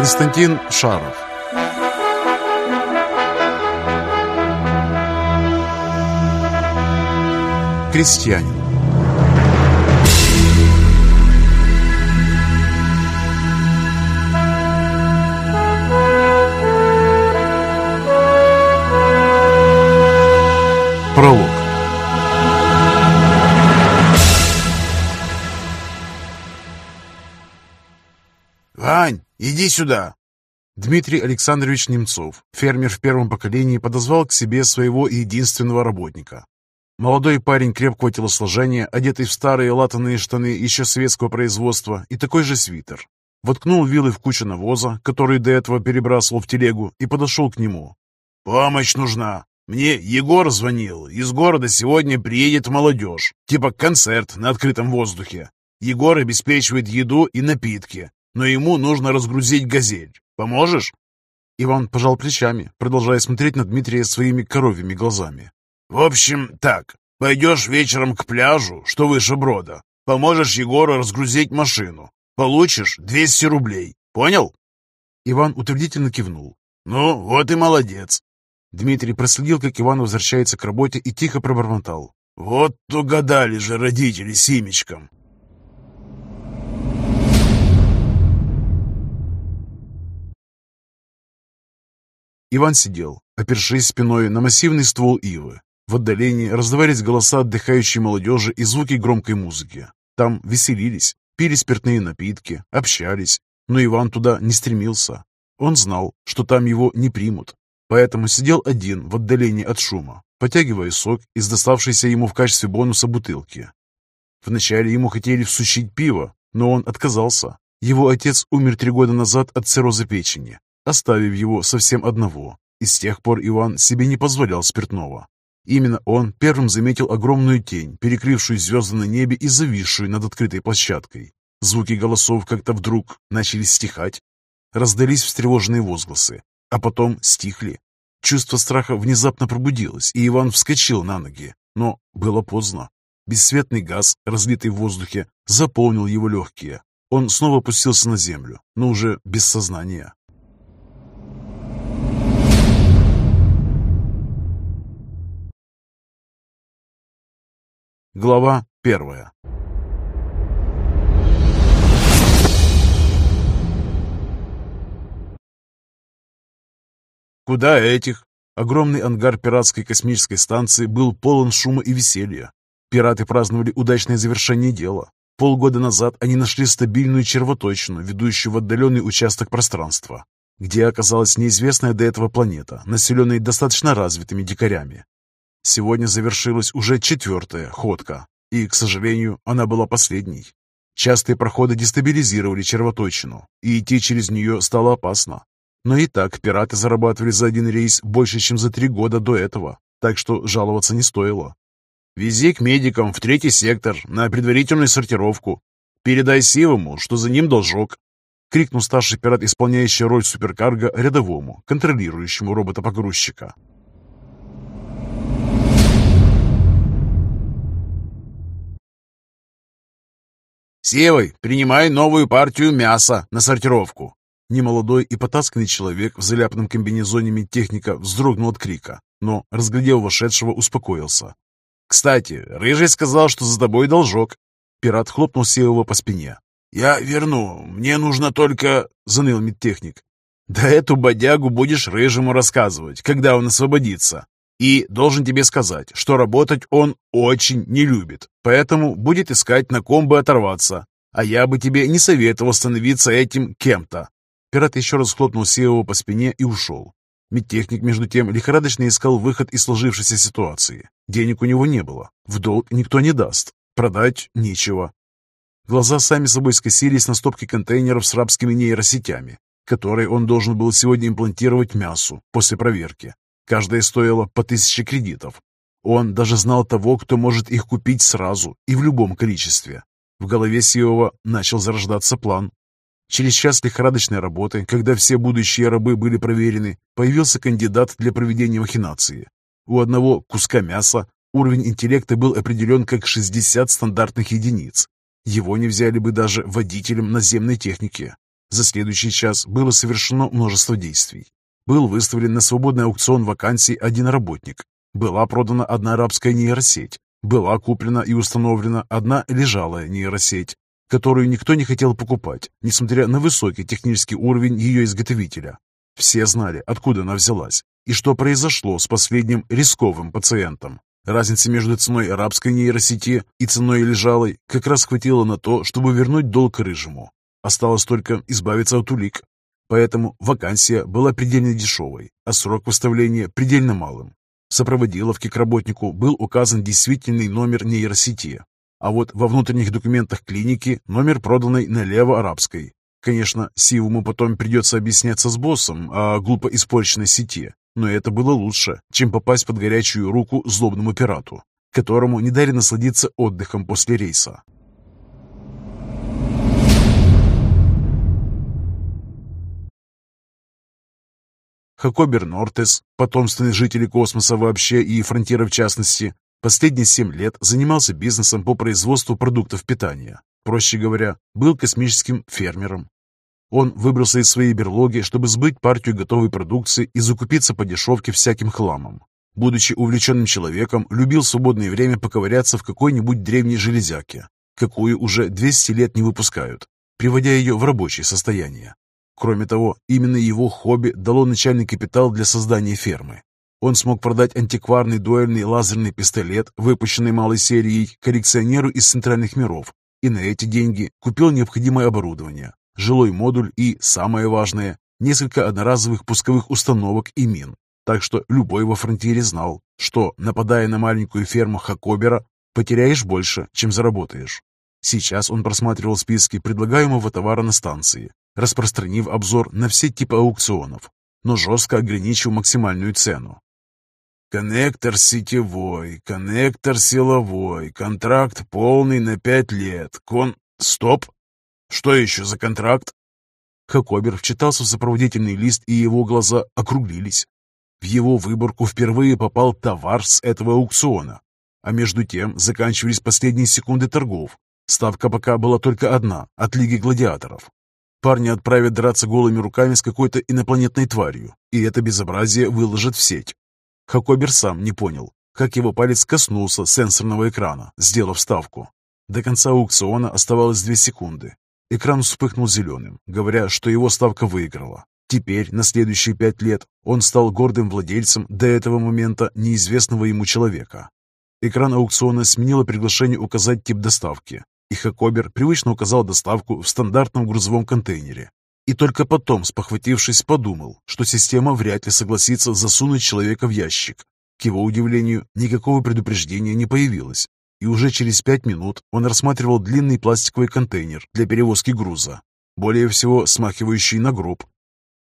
Константин Шаров. Крестьянин иди сюда!» Дмитрий Александрович Немцов, фермер в первом поколении, подозвал к себе своего единственного работника. Молодой парень крепкого телосложения, одетый в старые латаные штаны еще советского производства и такой же свитер. Воткнул вилы в кучу навоза, который до этого перебрасывал в телегу, и подошел к нему. «Помощь нужна. Мне Егор звонил. Из города сегодня приедет молодежь. Типа концерт на открытом воздухе. Егор обеспечивает еду и напитки, но ему нужно разгрузить «Газель». Поможешь?» Иван пожал плечами, продолжая смотреть на Дмитрия своими коровьими глазами. «В общем, так. Пойдешь вечером к пляжу, что выше брода. Поможешь Егору разгрузить машину. Получишь 200 рублей. Понял?» Иван утвердительно кивнул. «Ну, вот и молодец. Дмитрий проследил, как Иван возвращается к работе и тихо пробормотал. «Вот угадали же родители Симечком!» Иван сидел, опершись спиной на массивный ствол ивы. В отдалении раздавались голоса отдыхающей молодежи и звуки громкой музыки. Там веселились, пили спиртные напитки, общались, но Иван туда не стремился. Он знал, что там его не примут, поэтому сидел один в отдалении от шума, потягивая сок из доставшейся ему в качестве бонуса бутылки. Вначале ему хотели всучить пиво, но он отказался. Его отец умер три года назад от цирроза печени, оставив его совсем одного, и с тех пор Иван себе не позволял спиртного. Именно он первым заметил огромную тень, перекрывшую звезды на небе и зависшую над открытой площадкой. Звуки голосов как-то вдруг начали стихать. Раздались встревоженные возгласы, а потом стихли. Чувство страха внезапно пробудилось, и Иван вскочил на ноги, но было поздно. Бесцветный газ, разлитый в воздухе, заполнил его легкие. Он снова опустился на землю, но уже без сознания. Глава первая «Куда этих?» Огромный ангар пиратской космической станции был полон шума и веселья. Пираты праздновали удачное завершение дела. Полгода назад они нашли стабильную червоточину, ведущую в отдаленный участок пространства, где оказалась неизвестная до этого планета, населенная достаточно развитыми дикарями. Сегодня завершилась уже четвертая ходка, и, к сожалению, она была последней. Частые проходы дестабилизировали червоточину, и идти через нее стало опасно. Но и так пираты зарабатывали за один рейс больше, чем за три года до этого, так что жаловаться не стоило. «Вези к медикам в третий сектор на предварительную сортировку. Передай Сивому, что за ним должок», — крикнул старший пират, исполняющий роль суперкарга рядовому, контролирующему робота-погрузчика. «Севой, принимай новую партию мяса на сортировку», Немолодой и потасканный человек в заляпанном комбинезоне медтехника вздрогнул от крика, но, разглядев вошедшего, успокоился. «Кстати, Рыжий сказал, что за тобой должок». Пират хлопнул Сеева по спине. «Я верну. Мне нужно только...» — заныл медтехник. «Да эту бодягу будешь Рыжему рассказывать, когда он освободится. И должен тебе сказать, что работать он очень не любит, поэтому будет искать на ком бы оторваться. А я бы тебе не советовал становиться этим кем-то. Пират еще раз хлопнул Сеова по спине и ушел. Медтехник, между тем, лихорадочно искал выход из сложившейся ситуации. Денег у него не было. В долг никто не даст. Продать нечего. Глаза сами собой скосились на стопки контейнеров с рабскими нейросетями, которые он должен был сегодня имплантировать мясу после проверки. Каждая стоила по тысяче кредитов. Он даже знал того, кто может их купить сразу и в любом количестве. В голове Сиова начал зарождаться план. Через час лихорадочной работы, когда все будущие рабы были проверены, появился кандидат для проведения махинации. У одного куска мяса уровень интеллекта был определен как 60 стандартных единиц. Его не взяли бы даже водителем наземной техники. За следующий час было совершено множество действий. Был выставлен на свободный аукцион вакансий один работник. Была продана одна арабская нейросеть. Была куплена и установлена одна лежалая нейросеть, которую никто не хотел покупать, несмотря на высокий технический уровень ее изготовителя. Все знали, откуда она взялась и что произошло с последним рисковым пациентом. Разница между ценой арабской нейросети и ценой лежалой как раз хватило на то, чтобы вернуть долг рыжему. Осталось только избавиться от улик. Поэтому вакансия была предельно дешевой, а срок выставления предельно малым. В сопроводиловке к работнику был указан действительный номер нейросети, а вот во внутренних документах клиники номер проданной налево арабской. Конечно, Сивому потом придется объясняться с боссом о глупо испорченной сети, но это было лучше, чем попасть под горячую руку злобному пирату, которому не дали насладиться отдыхом после рейса. Хакобер Нортес, потомственный житель космоса вообще и фронтира в частности, последние семь лет занимался бизнесом по производству продуктов питания. Проще говоря, был космическим фермером. Он выбрался из своей берлоги, чтобы сбыть партию готовой продукции и закупиться по дешевке всяким хламом. Будучи увлеченным человеком, любил в свободное время поковыряться в какой-нибудь древней железяке, какую уже 200 лет не выпускают, приводя ее в рабочее состояние. Кроме того, именно его хобби дало начальный капитал для создания фермы. Он смог продать антикварный дуэльный лазерный пистолет, выпущенный малой серией, коллекционеру из центральных миров, и на эти деньги купил необходимое оборудование, жилой модуль и, самое важное, несколько одноразовых пусковых установок и мин. Так что любой во фронтире знал, что, нападая на маленькую ферму Хакобера, потеряешь больше, чем заработаешь. Сейчас он просматривал списки предлагаемого товара на станции, распространив обзор на все типы аукционов, но жестко ограничив максимальную цену. Коннектор сетевой, коннектор силовой, контракт полный на пять лет, кон... Стоп! Что еще за контракт? Хакобер вчитался в сопроводительный лист, и его глаза округлились. В его выборку впервые попал товар с этого аукциона. А между тем заканчивались последние секунды торгов. Ставка пока была только одна, от Лиги Гладиаторов. Парни отправят драться голыми руками с какой-то инопланетной тварью, и это безобразие выложат в сеть. Хакобер сам не понял, как его палец коснулся сенсорного экрана, сделав ставку. До конца аукциона оставалось две секунды. Экран вспыхнул зеленым, говоря, что его ставка выиграла. Теперь, на следующие пять лет, он стал гордым владельцем до этого момента неизвестного ему человека. Экран аукциона сменило приглашение указать тип доставки, и Хакобер привычно указал доставку в стандартном грузовом контейнере. И только потом, спохватившись, подумал, что система вряд ли согласится засунуть человека в ящик. К его удивлению, никакого предупреждения не появилось, и уже через пять минут он рассматривал длинный пластиковый контейнер для перевозки груза, более всего смахивающий на гроб.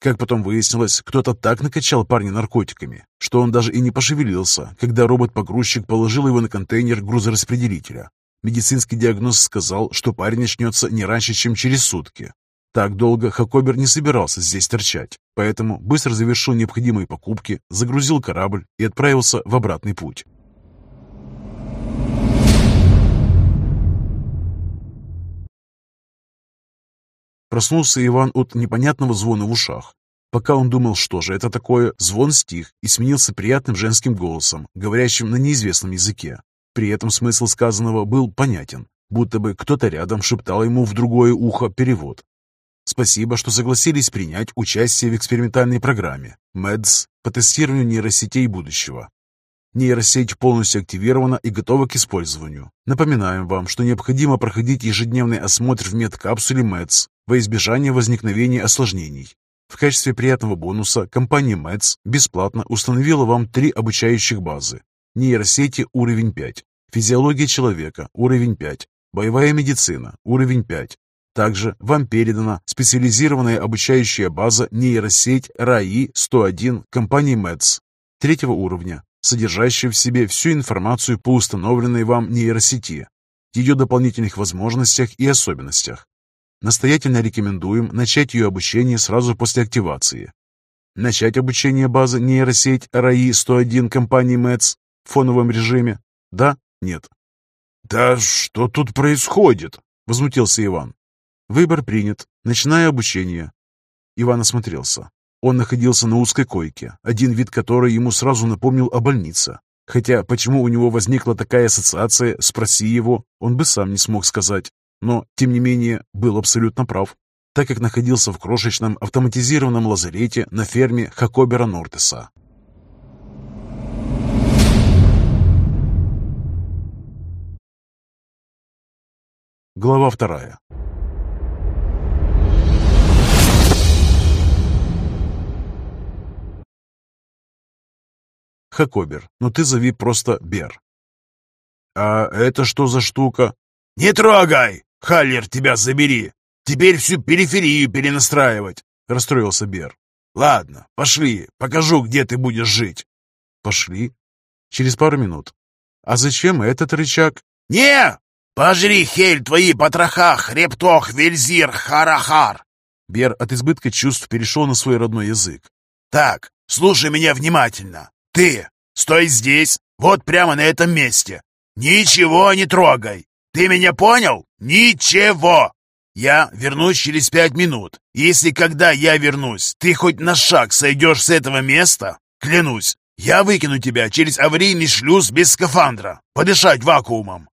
Как потом выяснилось, кто-то так накачал парня наркотиками, что он даже и не пошевелился, когда робот-погрузчик положил его на контейнер грузораспределителя. Медицинский диагноз сказал, что парень начнется не раньше, чем через сутки. Так долго Хакобер не собирался здесь торчать, поэтому быстро завершил необходимые покупки, загрузил корабль и отправился в обратный путь. Проснулся Иван от непонятного звона в ушах. Пока он думал, что же это такое, звон стих и сменился приятным женским голосом, говорящим на неизвестном языке. При этом смысл сказанного был понятен, будто бы кто-то рядом шептал ему в другое ухо перевод. Спасибо, что согласились принять участие в экспериментальной программе МЭДС по тестированию нейросетей будущего. Нейросеть полностью активирована и готова к использованию. Напоминаем вам, что необходимо проходить ежедневный осмотр в медкапсуле МЭДС во избежание возникновения осложнений. В качестве приятного бонуса компания МЭДС бесплатно установила вам три обучающих базы. Нейросети уровень 5, Физиология человека – уровень 5. Боевая медицина – уровень 5. Также вам передана специализированная обучающая база нейросеть РАИ-101 компании МЭДС третьего уровня, содержащая в себе всю информацию по установленной вам нейросети, ее дополнительных возможностях и особенностях. Настоятельно рекомендуем начать ее обучение сразу после активации. Начать обучение базы нейросеть РАИ-101 компании МЭДС в фоновом режиме? Да нет. «Да что тут происходит?» — возмутился Иван. «Выбор принят. начиная обучение. Иван осмотрелся. Он находился на узкой койке, один вид которой ему сразу напомнил о больнице. Хотя почему у него возникла такая ассоциация, спроси его, он бы сам не смог сказать. Но, тем не менее, был абсолютно прав, так как находился в крошечном автоматизированном лазарете на ферме Хакобера Нортеса. Глава вторая. Хакобер, но ты зови просто Бер. А это что за штука? Не трогай! Халлер, тебя забери! Теперь всю периферию перенастраивать, расстроился Бер. Ладно, пошли, покажу, где ты будешь жить. Пошли. Через пару минут. А зачем этот рычаг? Не! Пожри, Хель, твои потроха, хребтох, вельзир, харахар. Бер от избытка чувств перешел на свой родной язык. Так, слушай меня внимательно. Ты стой здесь, вот прямо на этом месте. Ничего не трогай. Ты меня понял? Ничего. Я вернусь через пять минут. Если когда я вернусь, ты хоть на шаг сойдешь с этого места, клянусь, я выкину тебя через аварийный шлюз без скафандра, подышать вакуумом.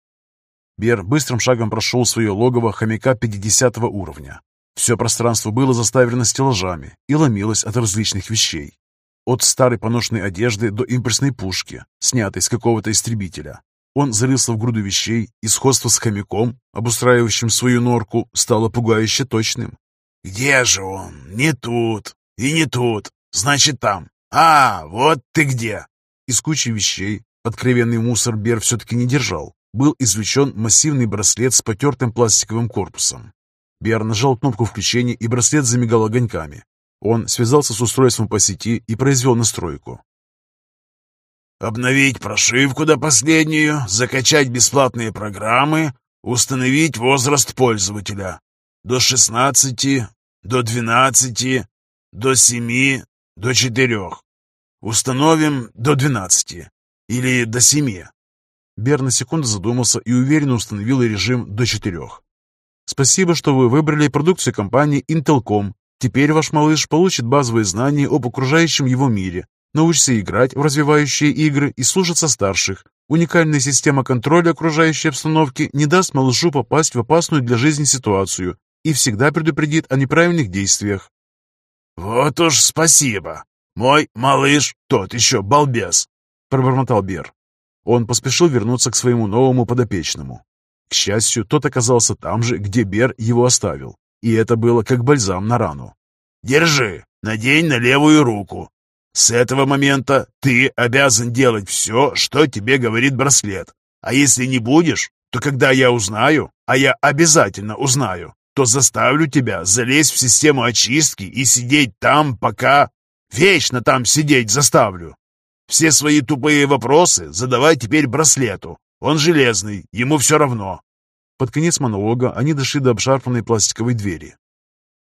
Бер быстрым шагом прошел свое логово хомяка 50 уровня. Все пространство было заставлено стеллажами и ломилось от различных вещей. От старой поношенной одежды до импульсной пушки, снятой с какого-то истребителя. Он зарылся в груду вещей, и сходство с хомяком, обустраивающим свою норку, стало пугающе точным. «Где же он? Не тут. И не тут. Значит, там. А, вот ты где!» Из кучи вещей откровенный мусор Бер все-таки не держал. Был извлечен массивный браслет с потертым пластиковым корпусом. Бер нажал кнопку включения, и браслет замигал огоньками. Он связался с устройством по сети и произвел настройку. «Обновить прошивку до последнюю, закачать бесплатные программы, установить возраст пользователя. До 16, до 12, до 7, до 4. Установим до 12 или до 7». Бер на секунду задумался и уверенно установил режим до 4. «Спасибо, что вы выбрали продукцию компании Intelcom Теперь ваш малыш получит базовые знания об окружающем его мире, научится играть в развивающие игры и слушаться старших. Уникальная система контроля окружающей обстановки не даст малышу попасть в опасную для жизни ситуацию и всегда предупредит о неправильных действиях. «Вот уж спасибо! Мой малыш тот еще балбес!» – пробормотал Бер. Он поспешил вернуться к своему новому подопечному. К счастью, тот оказался там же, где Бер его оставил и это было как бальзам на рану. «Держи, надень на левую руку. С этого момента ты обязан делать все, что тебе говорит браслет. А если не будешь, то когда я узнаю, а я обязательно узнаю, то заставлю тебя залезть в систему очистки и сидеть там, пока... Вечно там сидеть заставлю. Все свои тупые вопросы задавай теперь браслету. Он железный, ему все равно. Под конец монолога они дошли до обшарпанной пластиковой двери.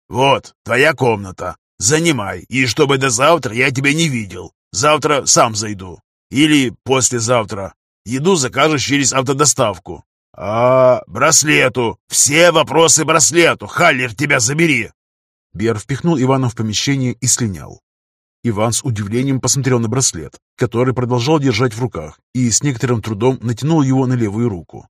«Вот, твоя комната. Занимай, и чтобы до завтра я тебя не видел. Завтра сам зайду. Или послезавтра. Еду закажешь через автодоставку. А, браслету. Все вопросы браслету. Халлер, тебя забери!» Бер впихнул Ивана в помещение и слинял. Иван с удивлением посмотрел на браслет, который продолжал держать в руках, и с некоторым трудом натянул его на левую руку.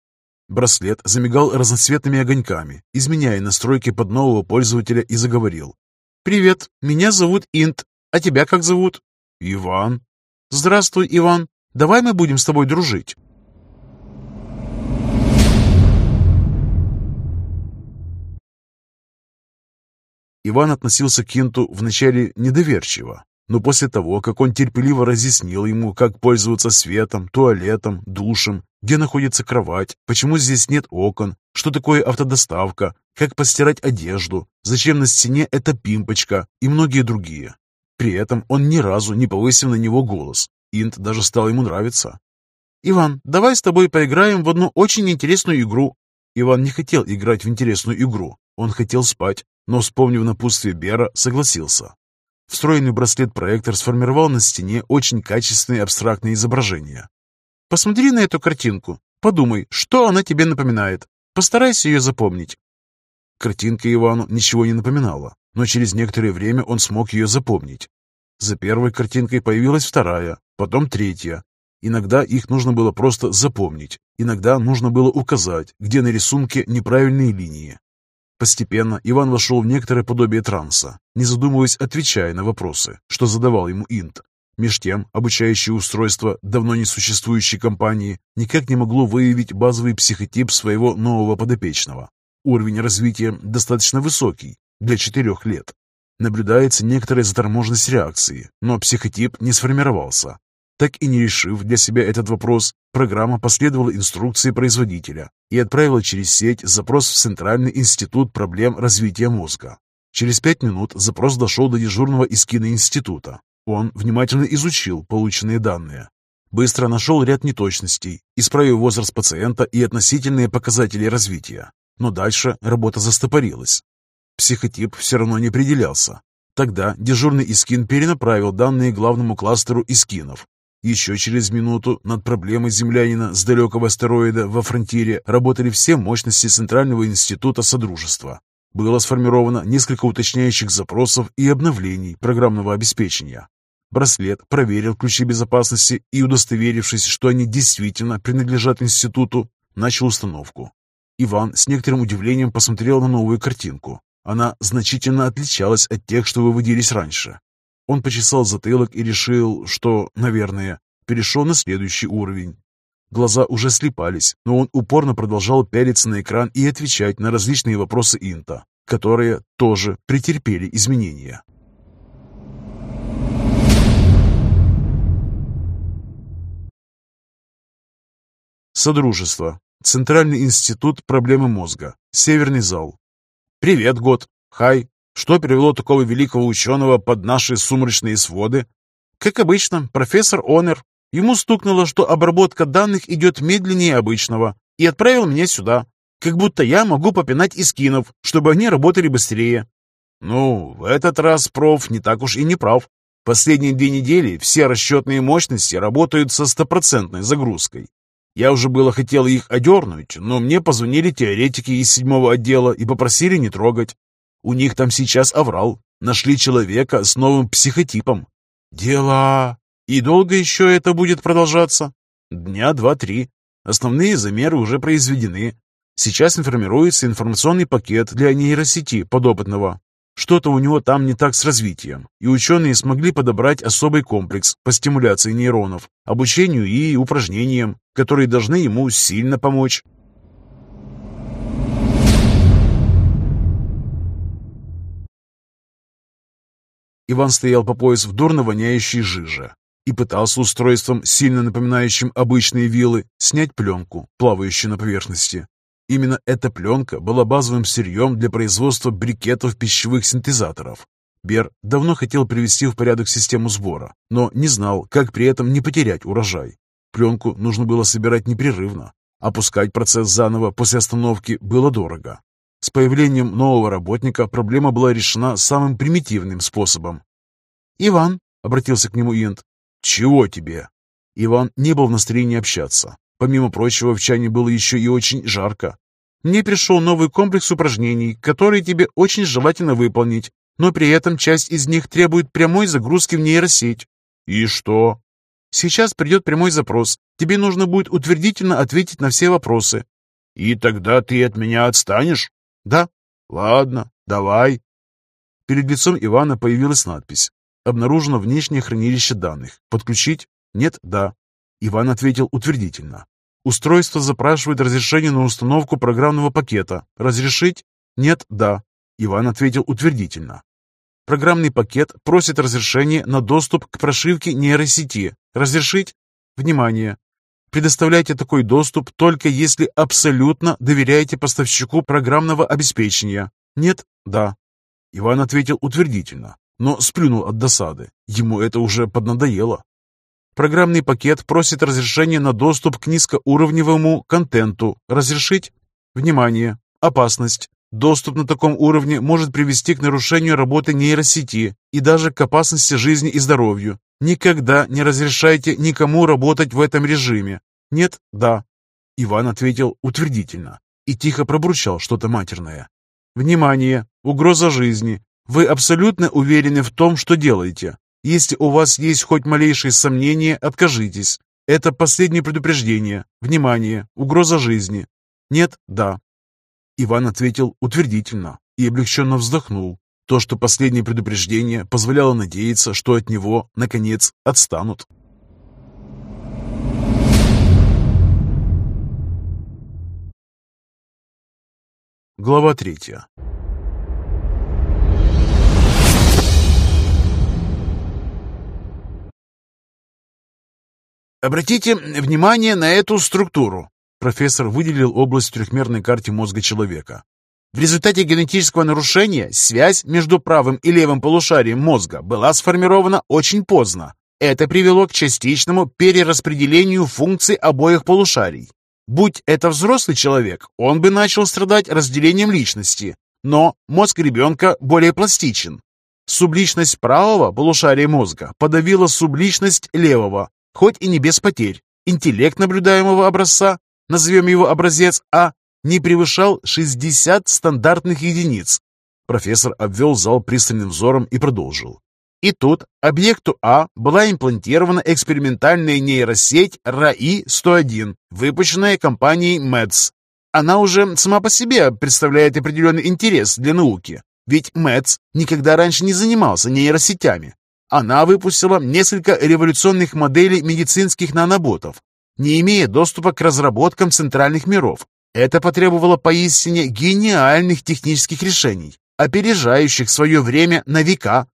Браслет замигал разноцветными огоньками, изменяя настройки под нового пользователя и заговорил. «Привет, меня зовут Инт. А тебя как зовут?» «Иван». «Здравствуй, Иван. Давай мы будем с тобой дружить». Иван относился к Инту вначале недоверчиво, но после того, как он терпеливо разъяснил ему, как пользоваться светом, туалетом, душем, где находится кровать, почему здесь нет окон, что такое автодоставка, как постирать одежду, зачем на стене эта пимпочка и многие другие. При этом он ни разу не повысил на него голос. Инт даже стал ему нравиться. «Иван, давай с тобой поиграем в одну очень интересную игру». Иван не хотел играть в интересную игру, он хотел спать, но, вспомнив напутствие Бера, согласился. Встроенный браслет-проектор сформировал на стене очень качественные абстрактные изображения. «Посмотри на эту картинку. Подумай, что она тебе напоминает. Постарайся ее запомнить». Картинка Ивану ничего не напоминала, но через некоторое время он смог ее запомнить. За первой картинкой появилась вторая, потом третья. Иногда их нужно было просто запомнить, иногда нужно было указать, где на рисунке неправильные линии. Постепенно Иван вошел в некоторое подобие транса, не задумываясь, отвечая на вопросы, что задавал ему Инт. Меж тем, обучающее устройство давно не существующей компании никак не могло выявить базовый психотип своего нового подопечного. Уровень развития достаточно высокий для четырех лет. Наблюдается некоторая заторможенность реакции, но психотип не сформировался. Так и не решив для себя этот вопрос, программа последовала инструкции производителя и отправила через сеть запрос в Центральный институт проблем развития мозга. Через пять минут запрос дошел до дежурного из киноинститута. Он внимательно изучил полученные данные. Быстро нашел ряд неточностей, исправив возраст пациента и относительные показатели развития. Но дальше работа застопорилась. Психотип все равно не определялся. Тогда дежурный Искин перенаправил данные главному кластеру Искинов. Еще через минуту над проблемой землянина с далекого астероида во фронтире работали все мощности Центрального института Содружества. Было сформировано несколько уточняющих запросов и обновлений программного обеспечения. Браслет проверил ключи безопасности и, удостоверившись, что они действительно принадлежат институту, начал установку. Иван с некоторым удивлением посмотрел на новую картинку. Она значительно отличалась от тех, что выводились раньше. Он почесал затылок и решил, что, наверное, перешел на следующий уровень. Глаза уже слепались, но он упорно продолжал пялиться на экран и отвечать на различные вопросы Инта, которые тоже претерпели изменения. Содружество. Центральный институт проблемы мозга. Северный зал. «Привет, Год. Хай. Что привело такого великого ученого под наши сумрачные своды?» «Как обычно, профессор Онер. Ему стукнуло, что обработка данных идет медленнее обычного, и отправил меня сюда. Как будто я могу попинать искинов, чтобы они работали быстрее». «Ну, в этот раз проф не так уж и не прав. Последние две недели все расчетные мощности работают со стопроцентной загрузкой. Я уже было хотел их одернуть, но мне позвонили теоретики из седьмого отдела и попросили не трогать. У них там сейчас аврал. Нашли человека с новым психотипом. Дела. И долго еще это будет продолжаться? Дня два-три. Основные замеры уже произведены. Сейчас информируется информационный пакет для нейросети подопытного. Что-то у него там не так с развитием, и ученые смогли подобрать особый комплекс по стимуляции нейронов, обучению и упражнениям, которые должны ему сильно помочь. Иван стоял по пояс в дурно воняющей жиже и пытался устройством, сильно напоминающим обычные вилы, снять пленку, плавающую на поверхности. Именно эта пленка была базовым сырьем для производства брикетов пищевых синтезаторов. Бер давно хотел привести в порядок систему сбора, но не знал, как при этом не потерять урожай. Пленку нужно было собирать непрерывно. Опускать процесс заново после остановки было дорого. С появлением нового работника проблема была решена самым примитивным способом. «Иван», — обратился к нему Инд, — «чего тебе?» Иван не был в настроении общаться. Помимо прочего, в чане было еще и очень жарко. Мне пришел новый комплекс упражнений, которые тебе очень желательно выполнить, но при этом часть из них требует прямой загрузки в нейросеть. И что? Сейчас придет прямой запрос. Тебе нужно будет утвердительно ответить на все вопросы. И тогда ты от меня отстанешь? Да. Ладно, давай. Перед лицом Ивана появилась надпись. Обнаружено внешнее хранилище данных. Подключить? Нет, да. Иван ответил утвердительно. Устройство запрашивает разрешение на установку программного пакета. Разрешить? Нет, да. Иван ответил утвердительно. Программный пакет просит разрешение на доступ к прошивке нейросети. Разрешить? Внимание! Предоставляйте такой доступ только если абсолютно доверяете поставщику программного обеспечения. Нет? Да. Иван ответил утвердительно, но сплюнул от досады. Ему это уже поднадоело. Программный пакет просит разрешения на доступ к низкоуровневому контенту. Разрешить? Внимание! Опасность. Доступ на таком уровне может привести к нарушению работы нейросети и даже к опасности жизни и здоровью. Никогда не разрешайте никому работать в этом режиме. Нет? Да. Иван ответил утвердительно и тихо пробурчал что-то матерное. Внимание! Угроза жизни. Вы абсолютно уверены в том, что делаете. Если у вас есть хоть малейшие сомнения, откажитесь. Это последнее предупреждение. Внимание! Угроза жизни. Нет? Да. Иван ответил утвердительно и облегченно вздохнул. То, что последнее предупреждение позволяло надеяться, что от него, наконец, отстанут. Глава третья. Обратите внимание на эту структуру. Профессор выделил область в трехмерной карте мозга человека. В результате генетического нарушения связь между правым и левым полушарием мозга была сформирована очень поздно. Это привело к частичному перераспределению функций обоих полушарий. Будь это взрослый человек, он бы начал страдать разделением личности, но мозг ребенка более пластичен. Субличность правого полушария мозга подавила субличность левого, хоть и не без потерь. Интеллект наблюдаемого образца, назовем его образец А, не превышал 60 стандартных единиц. Профессор обвел зал пристальным взором и продолжил. И тут объекту А была имплантирована экспериментальная нейросеть РАИ-101, выпущенная компанией MEDS. Она уже сама по себе представляет определенный интерес для науки, ведь MEDS никогда раньше не занимался нейросетями. Она выпустила несколько революционных моделей медицинских наноботов, не имея доступа к разработкам центральных миров, это потребовало поистине гениальных технических решений, опережающих свое время на века.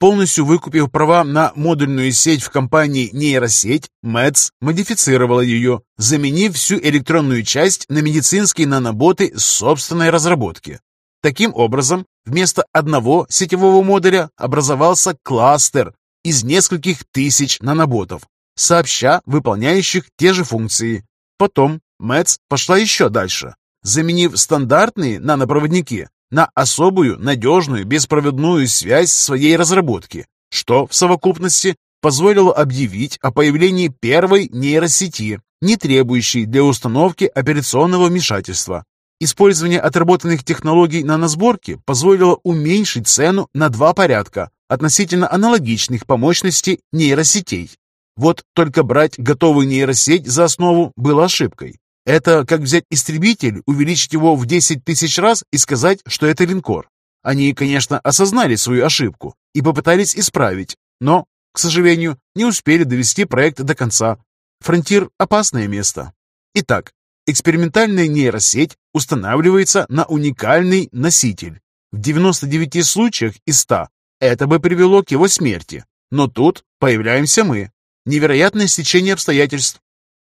Полностью выкупив права на модульную сеть в компании «Нейросеть», МЭДС модифицировала ее, заменив всю электронную часть на медицинские наноботы собственной разработки. Таким образом, вместо одного сетевого модуля образовался кластер из нескольких тысяч наноботов, сообща выполняющих те же функции. Потом Мэтс пошла еще дальше, заменив стандартные нанопроводники на особую, надежную, беспроводную связь своей разработки, что в совокупности позволило объявить о появлении первой нейросети, не требующей для установки операционного вмешательства. Использование отработанных технологий наносборки позволило уменьшить цену на два порядка относительно аналогичных по мощности нейросетей. Вот только брать готовую нейросеть за основу было ошибкой. Это как взять истребитель, увеличить его в 10 тысяч раз и сказать, что это линкор. Они, конечно, осознали свою ошибку и попытались исправить, но, к сожалению, не успели довести проект до конца. Фронтир – опасное место. Итак, экспериментальная нейросеть устанавливается на уникальный носитель. В 99 случаях из 100 это бы привело к его смерти. Но тут появляемся мы. Невероятное стечение обстоятельств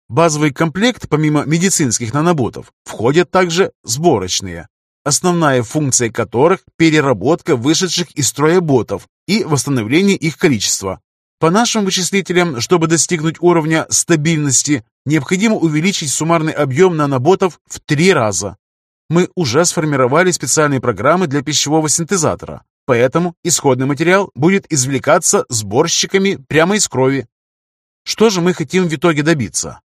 базовый комплект, помимо медицинских наноботов, входят также сборочные, основная функция которых – переработка вышедших из строя ботов и восстановление их количества. По нашим вычислителям, чтобы достигнуть уровня стабильности, необходимо увеличить суммарный объем наноботов в три раза. Мы уже сформировали специальные программы для пищевого синтезатора, поэтому исходный материал будет извлекаться сборщиками прямо из крови. Что же мы хотим в итоге добиться?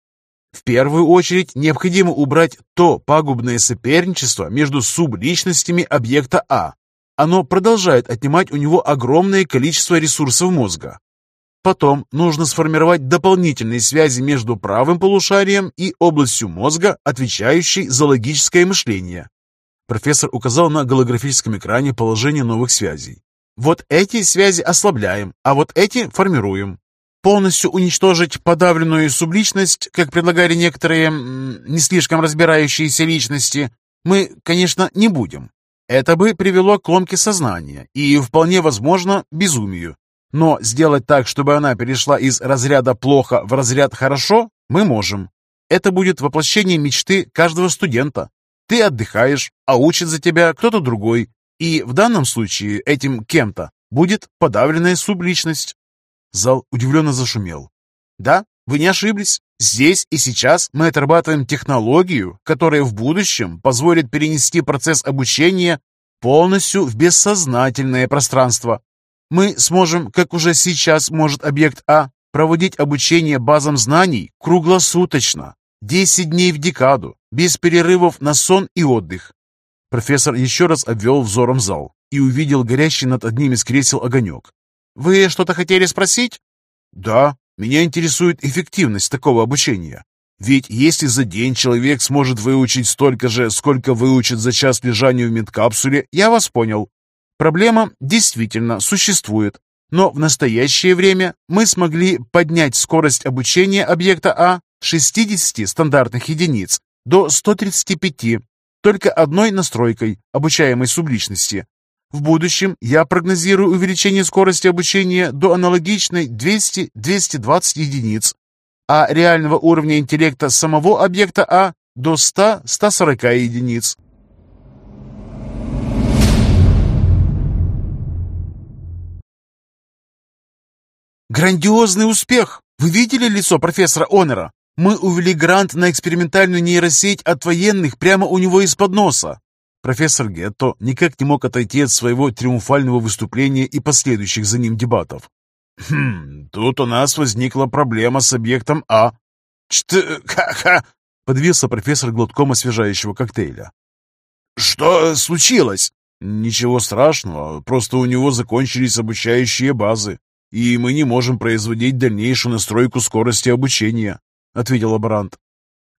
В первую очередь необходимо убрать то пагубное соперничество между субличностями объекта А. Оно продолжает отнимать у него огромное количество ресурсов мозга. Потом нужно сформировать дополнительные связи между правым полушарием и областью мозга, отвечающей за логическое мышление. Профессор указал на голографическом экране положение новых связей. Вот эти связи ослабляем, а вот эти формируем. Полностью уничтожить подавленную субличность, как предлагали некоторые не слишком разбирающиеся личности, мы, конечно, не будем. Это бы привело к ломке сознания и, вполне возможно, безумию. Но сделать так, чтобы она перешла из разряда «плохо» в разряд «хорошо» мы можем. Это будет воплощение мечты каждого студента. Ты отдыхаешь, а учит за тебя кто-то другой. И в данном случае этим кем-то будет подавленная субличность. Зал удивленно зашумел. «Да, вы не ошиблись. Здесь и сейчас мы отрабатываем технологию, которая в будущем позволит перенести процесс обучения полностью в бессознательное пространство. Мы сможем, как уже сейчас может объект А, проводить обучение базам знаний круглосуточно, 10 дней в декаду, без перерывов на сон и отдых. Профессор еще раз обвел взором зал и увидел горящий над одним из кресел огонек. «Вы что-то хотели спросить?» «Да, меня интересует эффективность такого обучения. Ведь если за день человек сможет выучить столько же, сколько выучит за час лежания в медкапсуле, я вас понял. Проблема действительно существует, но в настоящее время мы смогли поднять скорость обучения объекта А с 60 стандартных единиц до 135 только одной настройкой обучаемой субличности. В будущем я прогнозирую увеличение скорости обучения до аналогичной 200-220 единиц, а реального уровня интеллекта самого объекта А до 100-140 единиц. Грандиозный успех! Вы видели лицо профессора Онера? Мы увели грант на экспериментальную нейросеть от военных прямо у него из-под носа. Профессор Гетто никак не мог отойти от своего триумфального выступления и последующих за ним дебатов. «Хм, тут у нас возникла проблема с объектом А». «Что? Ха-ха!» — подвился профессор глотком освежающего коктейля. «Что случилось?» «Ничего страшного, просто у него закончились обучающие базы, и мы не можем производить дальнейшую настройку скорости обучения. — ответил лаборант.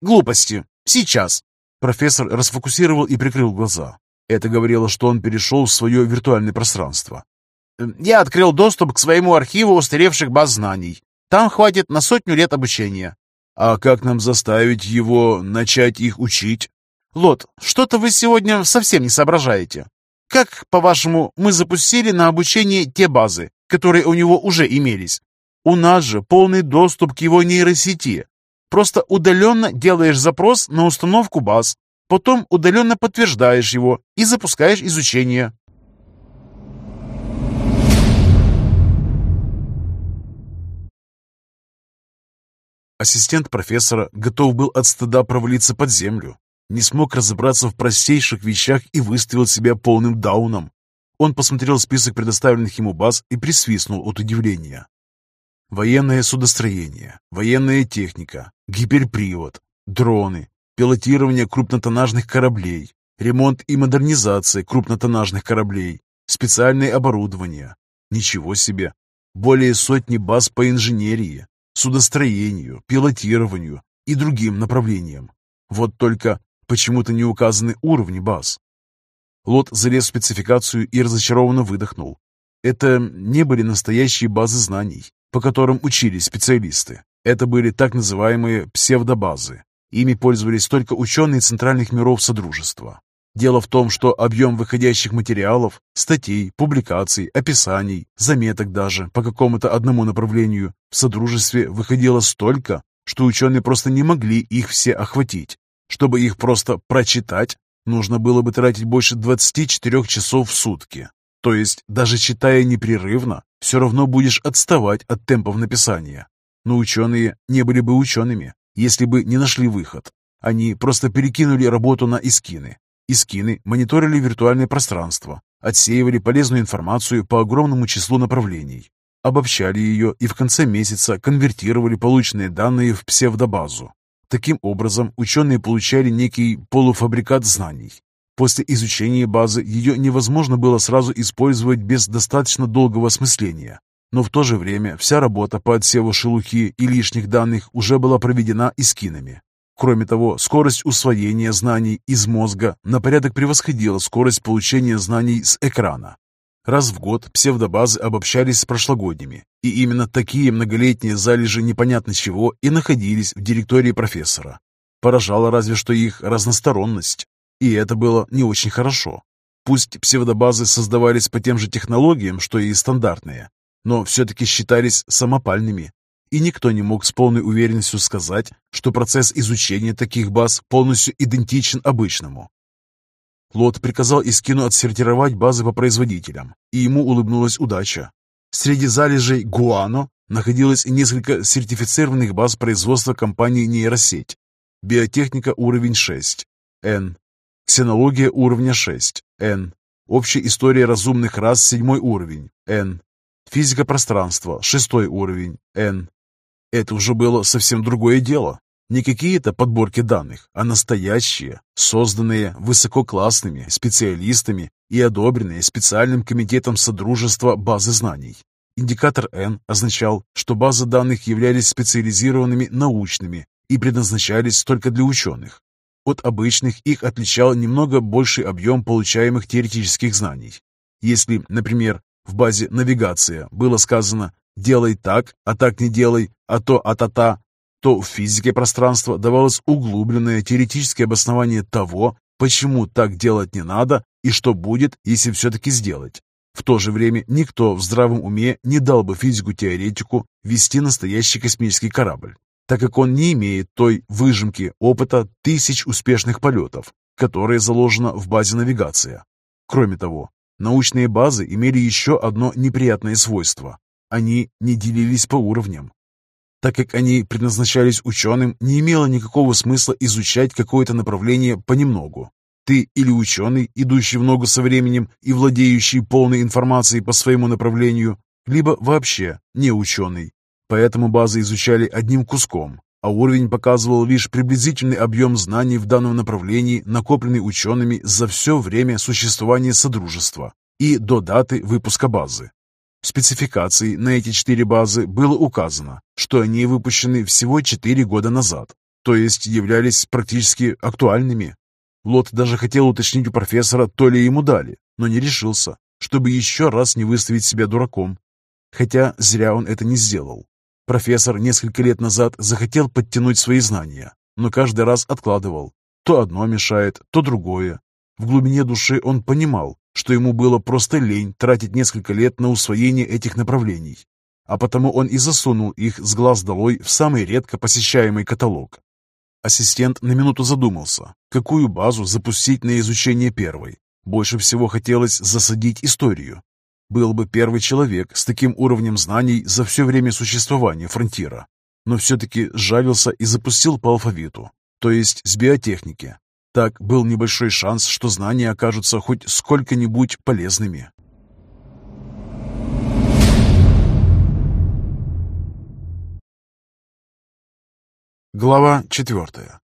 «Глупости. Сейчас». Профессор расфокусировал и прикрыл глаза. Это говорило, что он перешел в свое виртуальное пространство. «Эм, «Я открыл доступ к своему архиву устаревших баз знаний. Там хватит на сотню лет обучения». «А как нам заставить его начать их учить?» «Лот, что-то вы сегодня совсем не соображаете. Как, по-вашему, мы запустили на обучение те базы, которые у него уже имелись? У нас же полный доступ к его нейросети, Просто удаленно делаешь запрос на установку баз, потом удаленно подтверждаешь его и запускаешь изучение. Ассистент профессора готов был от стыда провалиться под землю. Не смог разобраться в простейших вещах и выставил себя полным дауном. Он посмотрел список предоставленных ему баз и присвистнул от удивления. Военное судостроение, военная техника, гиперпривод, дроны, пилотирование крупнотоннажных кораблей, ремонт и модернизация крупнотоннажных кораблей, специальное оборудование. Ничего себе! Более сотни баз по инженерии, судостроению, пилотированию и другим направлениям. Вот только почему-то не указаны уровни баз. Лот залез в спецификацию и разочарованно выдохнул. Это не были настоящие базы знаний, по которым учились специалисты. Это были так называемые псевдобазы. Ими пользовались только ученые центральных миров Содружества. Дело в том, что объем выходящих материалов, статей, публикаций, описаний, заметок даже по какому-то одному направлению в Содружестве выходило столько, что ученые просто не могли их все охватить. Чтобы их просто прочитать, нужно было бы тратить больше 24 часов в сутки. То есть, даже читая непрерывно, все равно будешь отставать от темпов написания. Но ученые не были бы учеными, если бы не нашли выход. Они просто перекинули работу на Искины. Искины мониторили виртуальное пространство, отсеивали полезную информацию по огромному числу направлений, обобщали ее и в конце месяца конвертировали полученные данные в псевдобазу. Таким образом, ученые получали некий полуфабрикат знаний, После изучения базы ее невозможно было сразу использовать без достаточно долгого осмысления. Но в то же время вся работа по отсеву шелухи и лишних данных уже была проведена искинами. Кроме того, скорость усвоения знаний из мозга на порядок превосходила скорость получения знаний с экрана. Раз в год псевдобазы обобщались с прошлогодними, и именно такие многолетние залежи непонятно чего и находились в директории профессора. Поражала разве что их разносторонность. И это было не очень хорошо. Пусть псевдобазы создавались по тем же технологиям, что и стандартные, но все-таки считались самопальными, и никто не мог с полной уверенностью сказать, что процесс изучения таких баз полностью идентичен обычному. Лот приказал Искину отсортировать базы по производителям, и ему улыбнулась удача. Среди залежей гуано находилось несколько сертифицированных баз производства компании «Нейросеть». Биотехника уровень 6, Н, Ксенология уровня 6. Н. Общая история разумных рас 7 уровень. Н. Физика пространства 6 уровень. Н. Это уже было совсем другое дело. Не какие-то подборки данных, а настоящие, созданные высококлассными специалистами и одобренные специальным комитетом Содружества базы знаний. Индикатор N означал, что базы данных являлись специализированными научными и предназначались только для ученых. От обычных их отличал немного больший объем получаемых теоретических знаний. Если, например, в базе «Навигация» было сказано «делай так, а так не делай, а то, а та-та», то в физике пространства давалось углубленное теоретическое обоснование того, почему так делать не надо и что будет, если все-таки сделать. В то же время никто в здравом уме не дал бы физику-теоретику вести настоящий космический корабль, так как он не имеет той выжимки опыта тысяч успешных полетов, которая заложена в базе навигация. Кроме того, научные базы имели еще одно неприятное свойство. Они не делились по уровням. Так как они предназначались ученым, не имело никакого смысла изучать какое-то направление понемногу. Ты или ученый, идущий в ногу со временем и владеющий полной информацией по своему направлению, либо вообще не ученый. Поэтому базы изучали одним куском, а уровень показывал лишь приблизительный объем знаний в данном направлении, накопленный учеными за все время существования Содружества и до даты выпуска базы. Спецификации на эти четыре базы было указано, что они выпущены всего четыре года назад, то есть являлись практически актуальными. Лот даже хотел уточнить у профессора, то ли ему дали, но не решился, чтобы еще раз не выставить себя дураком. Хотя зря он это не сделал. Профессор несколько лет назад захотел подтянуть свои знания, но каждый раз откладывал. То одно мешает, то другое. В глубине души он понимал, что ему было просто лень тратить несколько лет на усвоение этих направлений, а потому он и засунул их с глаз долой в самый редко посещаемый каталог. Ассистент на минуту задумался, какую базу запустить на изучение первой. Больше всего хотелось засадить историю. Был бы первый человек с таким уровнем знаний за все время существования фронтира, но все-таки сжалился и запустил по алфавиту, то есть с биотехники, так был небольшой шанс, что знания окажутся хоть сколько-нибудь полезными. Глава четвертая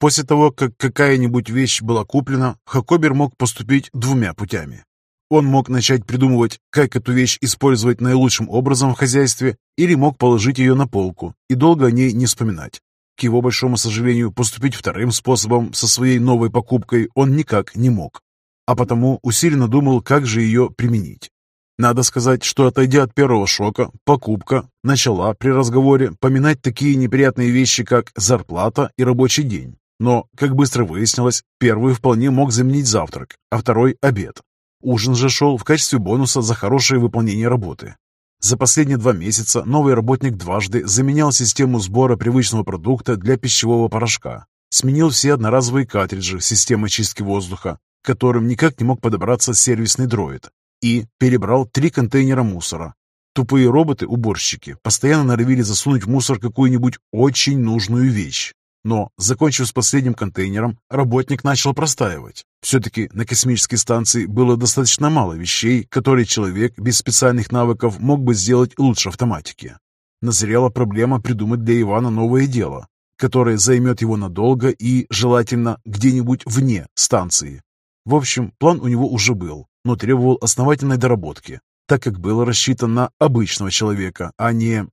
После того, как какая-нибудь вещь была куплена, Хакобер мог поступить двумя путями. Он мог начать придумывать, как эту вещь использовать наилучшим образом в хозяйстве, или мог положить ее на полку и долго о ней не вспоминать. К его большому сожалению, поступить вторым способом со своей новой покупкой он никак не мог, а потому усиленно думал, как же ее применить. Надо сказать, что отойдя от первого шока, покупка начала при разговоре поминать такие неприятные вещи, как зарплата и рабочий день. Но, как быстро выяснилось, первый вполне мог заменить завтрак, а второй – обед. Ужин же шел в качестве бонуса за хорошее выполнение работы. За последние два месяца новый работник дважды заменял систему сбора привычного продукта для пищевого порошка, сменил все одноразовые картриджи системы чистки воздуха, к которым никак не мог подобраться сервисный дроид, и перебрал три контейнера мусора. Тупые роботы-уборщики постоянно норовили засунуть в мусор какую-нибудь очень нужную вещь, но, закончив с последним контейнером, работник начал простаивать. Все-таки на космической станции было достаточно мало вещей, которые человек без специальных навыков мог бы сделать лучше автоматики. Назрела проблема придумать для Ивана новое дело, которое займет его надолго и, желательно, где-нибудь вне станции. В общем, план у него уже был, но требовал основательной доработки, так как был рассчитан на обычного человека, а не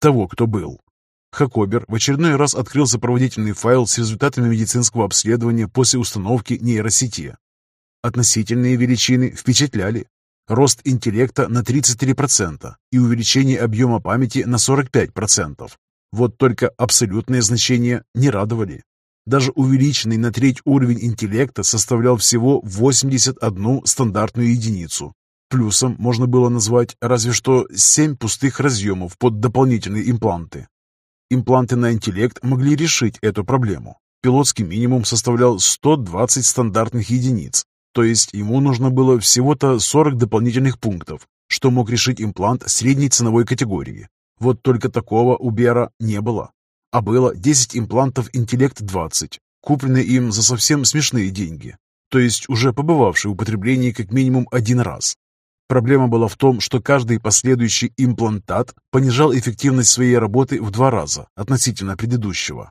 того, кто был. Хакобер в очередной раз открыл сопроводительный файл с результатами медицинского обследования после установки нейросети. Относительные величины впечатляли. Рост интеллекта на 33% и увеличение объема памяти на 45%. Вот только абсолютные значения не радовали. Даже увеличенный на треть уровень интеллекта составлял всего 81 стандартную единицу. Плюсом можно было назвать разве что 7 пустых разъемов под дополнительные импланты. Импланты на интеллект могли решить эту проблему. Пилотский минимум составлял 120 стандартных единиц, то есть ему нужно было всего-то 40 дополнительных пунктов, что мог решить имплант средней ценовой категории. Вот только такого у Бера не было. А было 10 имплантов интеллект-20, купленные им за совсем смешные деньги, то есть уже побывавшие в употреблении как минимум один раз. Проблема была в том, что каждый последующий имплантат понижал эффективность своей работы в два раза относительно предыдущего.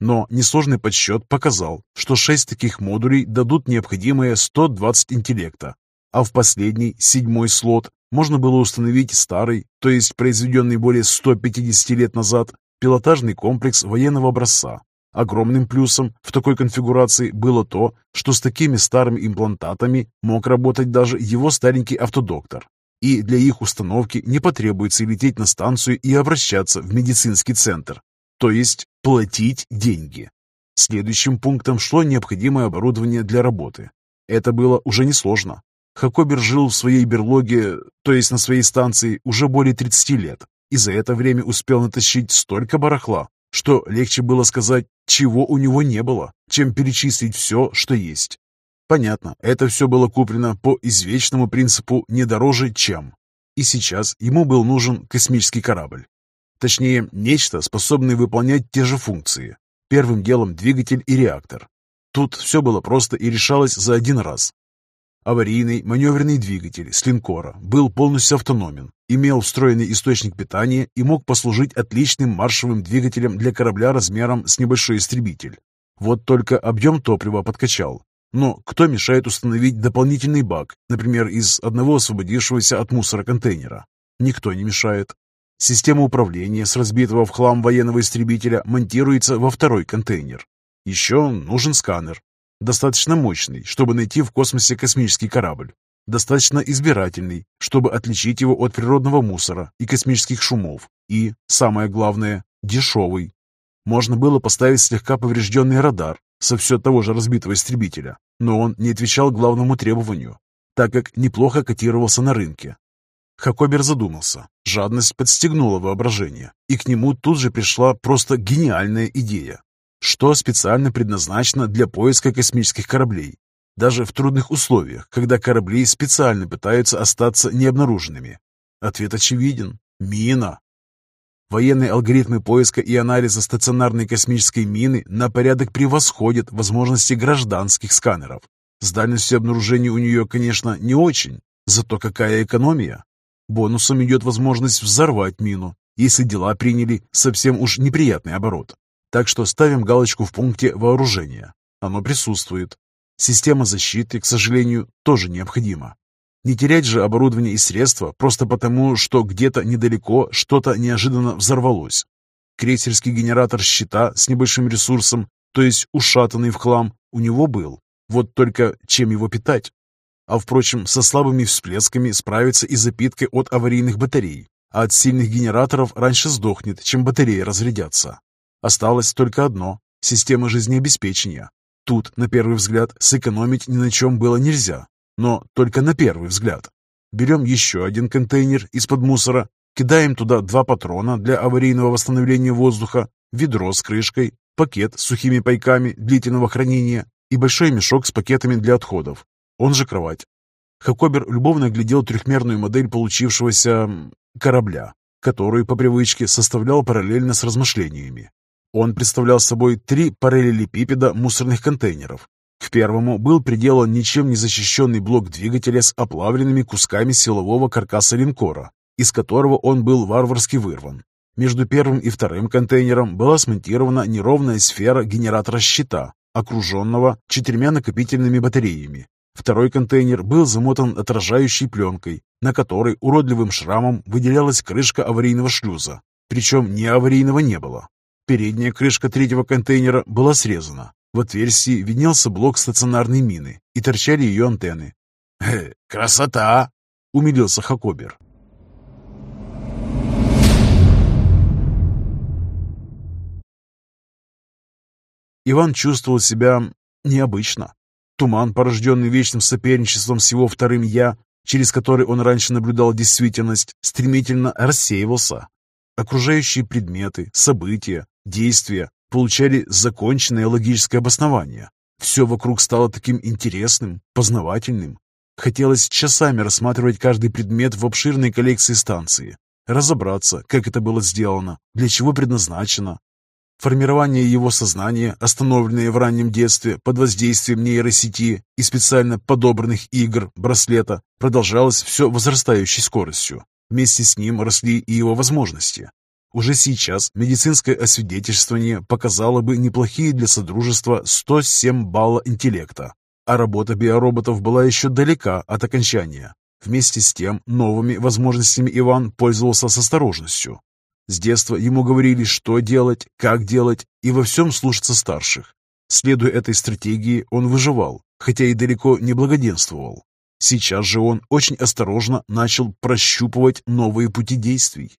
Но несложный подсчет показал, что 6 таких модулей дадут необходимые 120 интеллекта, а в последний, седьмой слот, можно было установить старый, то есть произведенный более 150 лет назад, пилотажный комплекс военного образца. Огромным плюсом в такой конфигурации было то, что с такими старыми имплантатами мог работать даже его старенький автодоктор. И для их установки не потребуется лететь на станцию и обращаться в медицинский центр, то есть платить деньги. Следующим пунктом шло необходимое оборудование для работы. Это было уже несложно. Хакобер жил в своей берлоге, то есть на своей станции, уже более 30 лет, и за это время успел натащить столько барахла, что легче было сказать, чего у него не было, чем перечислить все, что есть. Понятно, это все было куплено по извечному принципу «не дороже, чем». И сейчас ему был нужен космический корабль. Точнее, нечто, способное выполнять те же функции. Первым делом двигатель и реактор. Тут все было просто и решалось за один раз. Аварийный маневренный двигатель с линкора был полностью автономен, имел встроенный источник питания и мог послужить отличным маршевым двигателем для корабля размером с небольшой истребитель. Вот только объем топлива подкачал. Но кто мешает установить дополнительный бак, например, из одного освободившегося от мусора контейнера? Никто не мешает. Система управления с разбитого в хлам военного истребителя монтируется во второй контейнер. Еще нужен сканер, Достаточно мощный, чтобы найти в космосе космический корабль. Достаточно избирательный, чтобы отличить его от природного мусора и космических шумов. И, самое главное, дешевый. Можно было поставить слегка поврежденный радар со все того же разбитого истребителя, но он не отвечал главному требованию, так как неплохо котировался на рынке. Хакобер задумался. Жадность подстегнула воображение, и к нему тут же пришла просто гениальная идея что специально предназначено для поиска космических кораблей. Даже в трудных условиях, когда корабли специально пытаются остаться необнаруженными. Ответ очевиден. Мина. Военные алгоритмы поиска и анализа стационарной космической мины на порядок превосходят возможности гражданских сканеров. С дальностью обнаружения у нее, конечно, не очень, зато какая экономия. Бонусом идет возможность взорвать мину, если дела приняли совсем уж неприятный оборот. Так что ставим галочку в пункте вооружения. Оно присутствует. Система защиты, к сожалению, тоже необходима. Не терять же оборудование и средства просто потому, что где-то недалеко что-то неожиданно взорвалось. Крейсерский генератор щита с небольшим ресурсом, то есть ушатанный в хлам, у него был. Вот только чем его питать? А впрочем, со слабыми всплесками справится и запиткой от аварийных батарей, а от сильных генераторов раньше сдохнет, чем батареи разрядятся. Осталось только одно – система жизнеобеспечения. Тут, на первый взгляд, сэкономить ни на чем было нельзя, но только на первый взгляд. Берем еще один контейнер из-под мусора, кидаем туда два патрона для аварийного восстановления воздуха, ведро с крышкой, пакет с сухими пайками длительного хранения и большой мешок с пакетами для отходов, он же кровать. Хакобер любовно глядел трехмерную модель получившегося корабля, которую по привычке составлял параллельно с размышлениями. Он представлял собой три параллелепипеда мусорных контейнеров. К первому был приделан ничем не защищенный блок двигателя с оплавленными кусками силового каркаса линкора, из которого он был варварски вырван. Между первым и вторым контейнером была смонтирована неровная сфера генератора щита, окруженного четырьмя накопительными батареями. Второй контейнер был замотан отражающей пленкой, на которой уродливым шрамом выделялась крышка аварийного шлюза. Причем ни аварийного не было. Передняя крышка третьего контейнера была срезана. В отверстии виднелся блок стационарной мины, и торчали ее антенны. «Э, «Красота!» — умилился Хакобер. Иван чувствовал себя необычно. Туман, порожденный вечным соперничеством с его вторым «я», через который он раньше наблюдал действительность, стремительно рассеивался. Окружающие предметы, события, действия получали законченное логическое обоснование. Все вокруг стало таким интересным, познавательным. Хотелось часами рассматривать каждый предмет в обширной коллекции станции, разобраться, как это было сделано, для чего предназначено. Формирование его сознания, остановленное в раннем детстве под воздействием нейросети и специально подобранных игр, браслета, продолжалось все возрастающей скоростью. Вместе с ним росли и его возможности. Уже сейчас медицинское освидетельствование показало бы неплохие для Содружества 107 балла интеллекта, а работа биороботов была еще далека от окончания. Вместе с тем, новыми возможностями Иван пользовался с осторожностью. С детства ему говорили, что делать, как делать и во всем слушаться старших. Следуя этой стратегии, он выживал, хотя и далеко не благоденствовал. Сейчас же он очень осторожно начал прощупывать новые пути действий.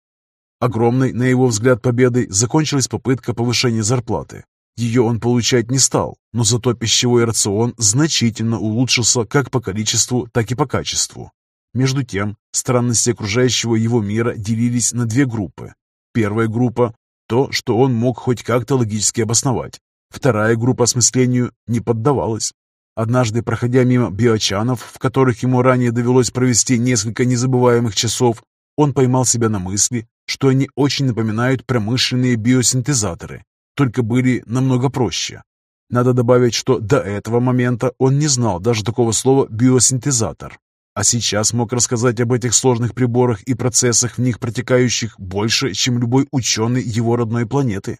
Огромной, на его взгляд, победой закончилась попытка повышения зарплаты. Ее он получать не стал, но зато пищевой рацион значительно улучшился как по количеству, так и по качеству. Между тем, странности окружающего его мира делились на две группы. Первая группа – то, что он мог хоть как-то логически обосновать. Вторая группа осмыслению не поддавалась. Однажды, проходя мимо биочанов, в которых ему ранее довелось провести несколько незабываемых часов, он поймал себя на мысли, что они очень напоминают промышленные биосинтезаторы, только были намного проще. Надо добавить, что до этого момента он не знал даже такого слова «биосинтезатор» а сейчас мог рассказать об этих сложных приборах и процессах в них протекающих больше, чем любой ученый его родной планеты.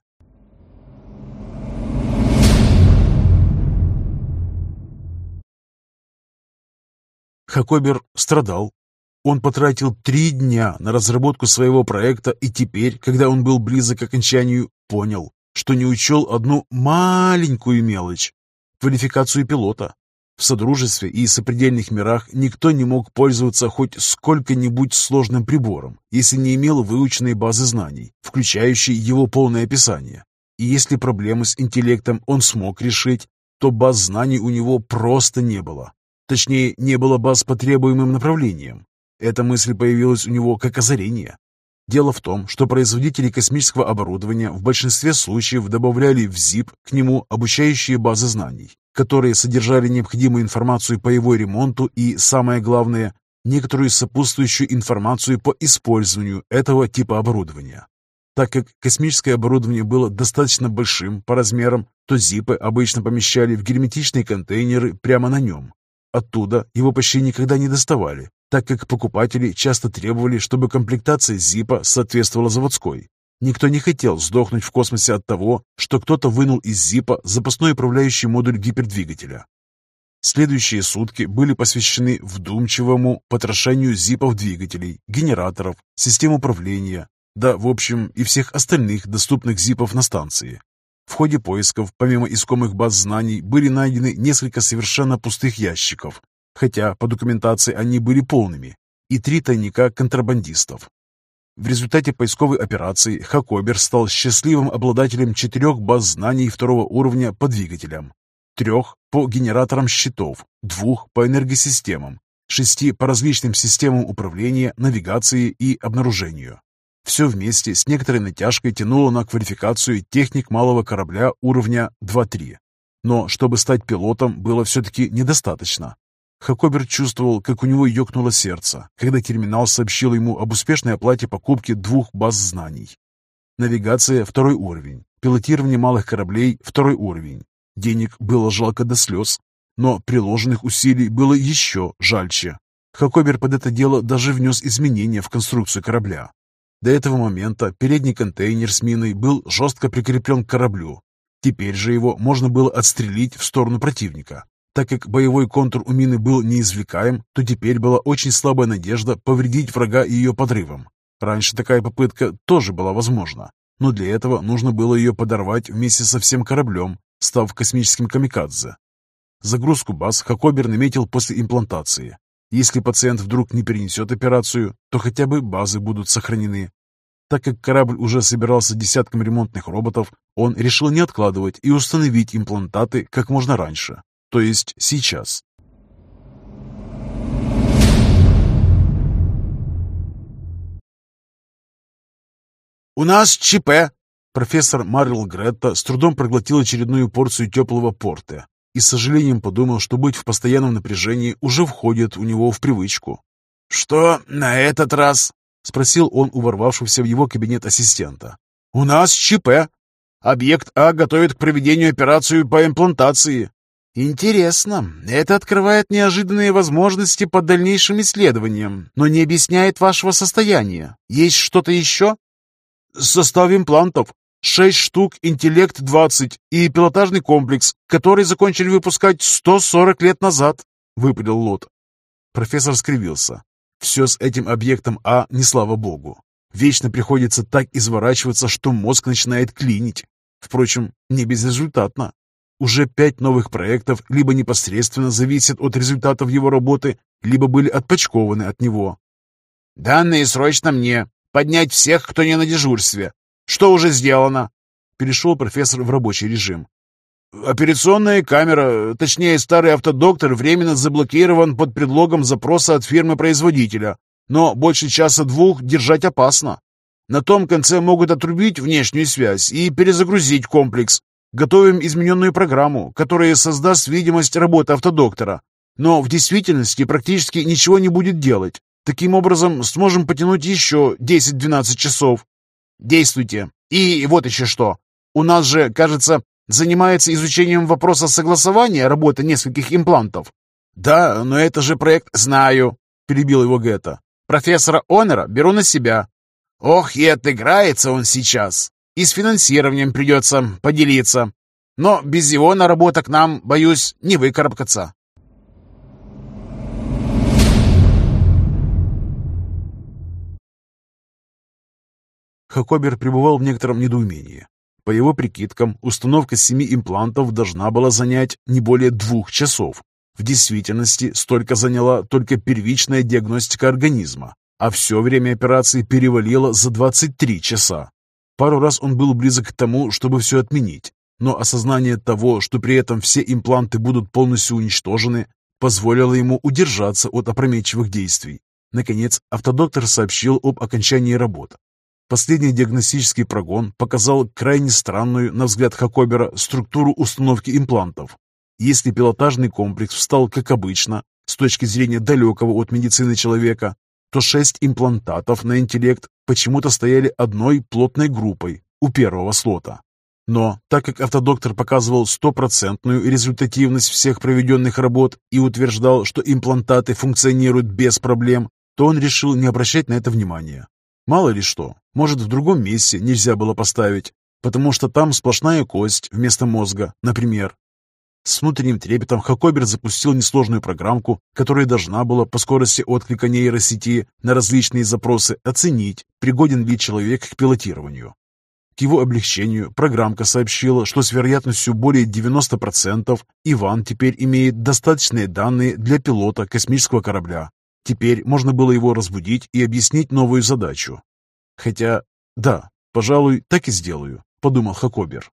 Хакобер страдал. Он потратил три дня на разработку своего проекта и теперь, когда он был близок к окончанию, понял, что не учел одну маленькую мелочь – квалификацию пилота. В Содружестве и сопредельных мирах никто не мог пользоваться хоть сколько-нибудь сложным прибором, если не имел выученной базы знаний, включающей его полное описание. И если проблемы с интеллектом он смог решить, то баз знаний у него просто не было. Точнее, не было баз по требуемым направлениям. Эта мысль появилась у него как озарение. Дело в том, что производители космического оборудования в большинстве случаев добавляли в ZIP к нему обучающие базы знаний, которые содержали необходимую информацию по его ремонту и, самое главное, некоторую сопутствующую информацию по использованию этого типа оборудования. Так как космическое оборудование было достаточно большим по размерам, то зипы обычно помещали в герметичные контейнеры прямо на нем. Оттуда его почти никогда не доставали, так как покупатели часто требовали, чтобы комплектация зипа соответствовала заводской. Никто не хотел сдохнуть в космосе от того, что кто-то вынул из зипа запасной управляющий модуль гипердвигателя. Следующие сутки были посвящены вдумчивому потрошению зипов двигателей, генераторов, систем управления, да, в общем, и всех остальных доступных зипов на станции. В ходе поисков, помимо искомых баз знаний, были найдены несколько совершенно пустых ящиков, хотя по документации они были полными, и три тайника контрабандистов. В результате поисковой операции Хакобер стал счастливым обладателем четырех баз знаний второго уровня по двигателям, трех по генераторам щитов, двух по энергосистемам, шести по различным системам управления, навигации и обнаружению. Все вместе с некоторой натяжкой тянуло на квалификацию техник малого корабля уровня 2-3. Но чтобы стать пилотом, было все-таки недостаточно. Хакобер чувствовал, как у него ёкнуло сердце, когда терминал сообщил ему об успешной оплате покупки двух баз знаний. Навигация – второй уровень, пилотирование малых кораблей – второй уровень. Денег было жалко до слез, но приложенных усилий было еще жальче. Хакобер под это дело даже внес изменения в конструкцию корабля. До этого момента передний контейнер с миной был жестко прикреплен к кораблю. Теперь же его можно было отстрелить в сторону противника. Так как боевой контур у мины был неизвлекаем, то теперь была очень слабая надежда повредить врага ее подрывом. Раньше такая попытка тоже была возможна, но для этого нужно было ее подорвать вместе со всем кораблем, став космическим камикадзе. Загрузку баз Хакобер наметил после имплантации. Если пациент вдруг не перенесет операцию, то хотя бы базы будут сохранены. Так как корабль уже собирался десятком ремонтных роботов, он решил не откладывать и установить имплантаты как можно раньше то есть сейчас. «У нас ЧП!» Профессор Марил Гретта с трудом проглотил очередную порцию теплого порта и с сожалением подумал, что быть в постоянном напряжении уже входит у него в привычку. «Что на этот раз?» — спросил он у ворвавшегося в его кабинет ассистента. «У нас ЧП!» Объект А готовит к проведению операцию по имплантации. Интересно. Это открывает неожиданные возможности по дальнейшим исследованиям, но не объясняет вашего состояния. Есть что-то еще? Состав имплантов. Шесть штук, интеллект 20 и пилотажный комплекс, который закончили выпускать 140 лет назад, выпалил Лот. Профессор скривился. Все с этим объектом А не слава богу. Вечно приходится так изворачиваться, что мозг начинает клинить. Впрочем, не безрезультатно. Уже пять новых проектов либо непосредственно зависят от результатов его работы, либо были отпочкованы от него. «Данные срочно мне. Поднять всех, кто не на дежурстве. Что уже сделано?» Перешел профессор в рабочий режим. Операционная камера, точнее старый автодоктор, временно заблокирован под предлогом запроса от фирмы-производителя. Но больше часа-двух держать опасно. На том конце могут отрубить внешнюю связь и перезагрузить комплекс. Готовим измененную программу, которая создаст видимость работы автодоктора. Но в действительности практически ничего не будет делать. Таким образом, сможем потянуть еще 10-12 часов. Действуйте. И вот еще что. У нас же, кажется, занимается изучением вопроса согласования работы нескольких имплантов. Да, но это же проект «Знаю», — перебил его Гетта. Профессора Онера беру на себя. Ох, и отыграется он сейчас. И с финансированием придется поделиться. Но без его наработок нам, боюсь, не выкарабкаться. Хакобер пребывал в некотором недоумении. По его прикидкам, установка семи имплантов должна была занять не более двух часов. В действительности столько заняла только первичная диагностика организма, а все время операции перевалило за 23 часа. Пару раз он был близок к тому, чтобы все отменить, но осознание того, что при этом все импланты будут полностью уничтожены, позволило ему удержаться от опрометчивых действий. Наконец, автодоктор сообщил об окончании работ. Последний диагностический прогон показал крайне странную, на взгляд Хакобера, структуру установки имплантов. Если пилотажный комплекс встал как обычно, с точки зрения далекого от медицины человека, то шесть имплантатов на интеллект почему-то стояли одной плотной группой у первого слота. Но так как автодоктор показывал стопроцентную результативность всех проведенных работ и утверждал, что имплантаты функционируют без проблем, то он решил не обращать на это внимания. Мало ли что, может в другом месте нельзя было поставить, потому что там сплошная кость вместо мозга, например. С внутренним трепетом Хакобер запустил несложную программку, которая должна была по скорости отклика нейросети на различные запросы оценить, пригоден ли человек к пилотированию. К его облегчению программка сообщила, что с вероятностью более 90% Иван теперь имеет достаточные данные для пилота космического корабля. Теперь можно было его разбудить и объяснить новую задачу. Хотя, да, пожалуй, так и сделаю, подумал Хакобер.